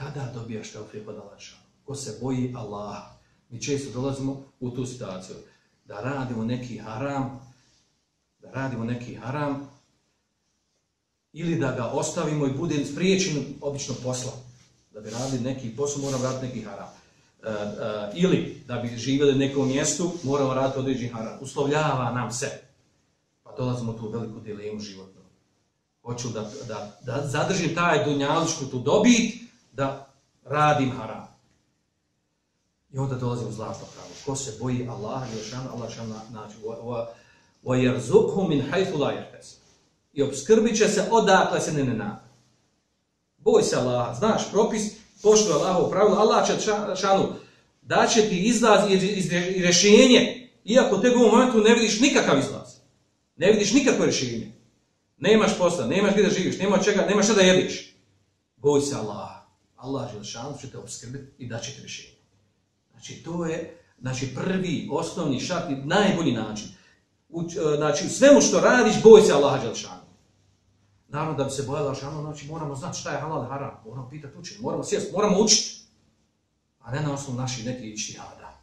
tada dobijaš teofik od Allaha. Ko se boji Allaha. Mi često dolazimo u tu situaciju da radimo neki haram, da radimo neki haram, ili da ga ostavimo i bude spriječen obično posla. Da bi radili neki posao, moramo raditi neki haram. E, e, ili da bi živjeli u nekom mjestu, moramo raditi određen haram. Uslovljava nam se. Pa dolazimo tu veliku dilemu životnu. Hoću da, da, da zadržim taj dunjaličku tu dobit, da radim haram. I onda dolazimo u zlatno pravo. Ko se boji Allah, Allah šan naći. وَيَرْزُقْهُ مِنْ حَيْثُ لَا يَحْتَسِ I obskrbit će se odakle se ne ne nada. Boj se Allah, znaš propis, pošto Allahovo pravilo, Allah će šanu, da će ti izlaz i rešenje, iako te u momentu ne vidiš nikakav izlaz. Ne vidiš nikakvo rešenje. Nemaš posla, nemaš gdje da živiš, nemaš čega, nemaš šta da jediš. Boj se Allah. Allah Želšanu će te obskrbiti i da će ti. Znači, to je znači, prvi, osnovni šart i najbolji način. E, znači, u, znači, znači, svemu što radiš, boj se Allaha Želšanu. Naravno, da bi se bojala Želšanu, znači, moramo znati šta je halal haram. Moramo pitati učiti, moramo sjest, moramo učiti. A ne na osnovu naših nekih ištihada.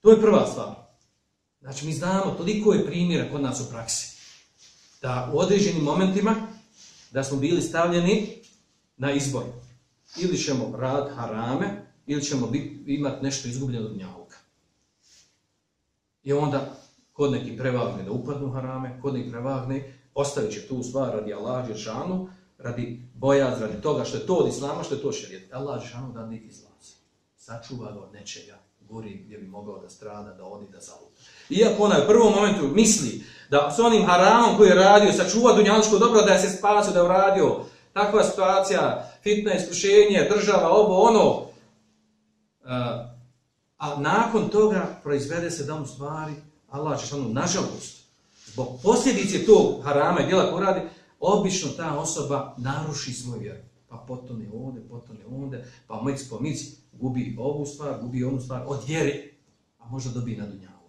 To je prva stvar. Znači, mi znamo, toliko je primjera kod nas u praksi. Da u određenim momentima, da smo bili stavljeni na izbor. Ili ćemo rad harame, ili ćemo imati nešto izgubljeno od njavuka. I onda kod neki prevagne da upadnu harame, kod neki prevagne, ostavit će tu stvar radi Allah Žešanu, radi bojaz, radi toga što je to od Islama, što je to šarijet. Allah Žešanu da ne izlazi. Sačuva ga od nečega, gori gdje bi mogao da strada, da odi, da zaluta. Iako ona u prvom momentu misli da s onim haramom koji je radio, sačuva dunjaličko dobro, da je se spasio, da je uradio takva situacija, fitna iskušenje, država, ovo, ono, e, a nakon toga proizvede se da mu stvari Allah će stvarno, nažalost, zbog posljedice tog harama i djela koje radi, obično ta osoba naruši svoj vjer. Pa potone ovde, potone ovde, pa mic po mic gubi ovu stvar, gubi onu stvar od vjere, a možda dobije na dunjavu.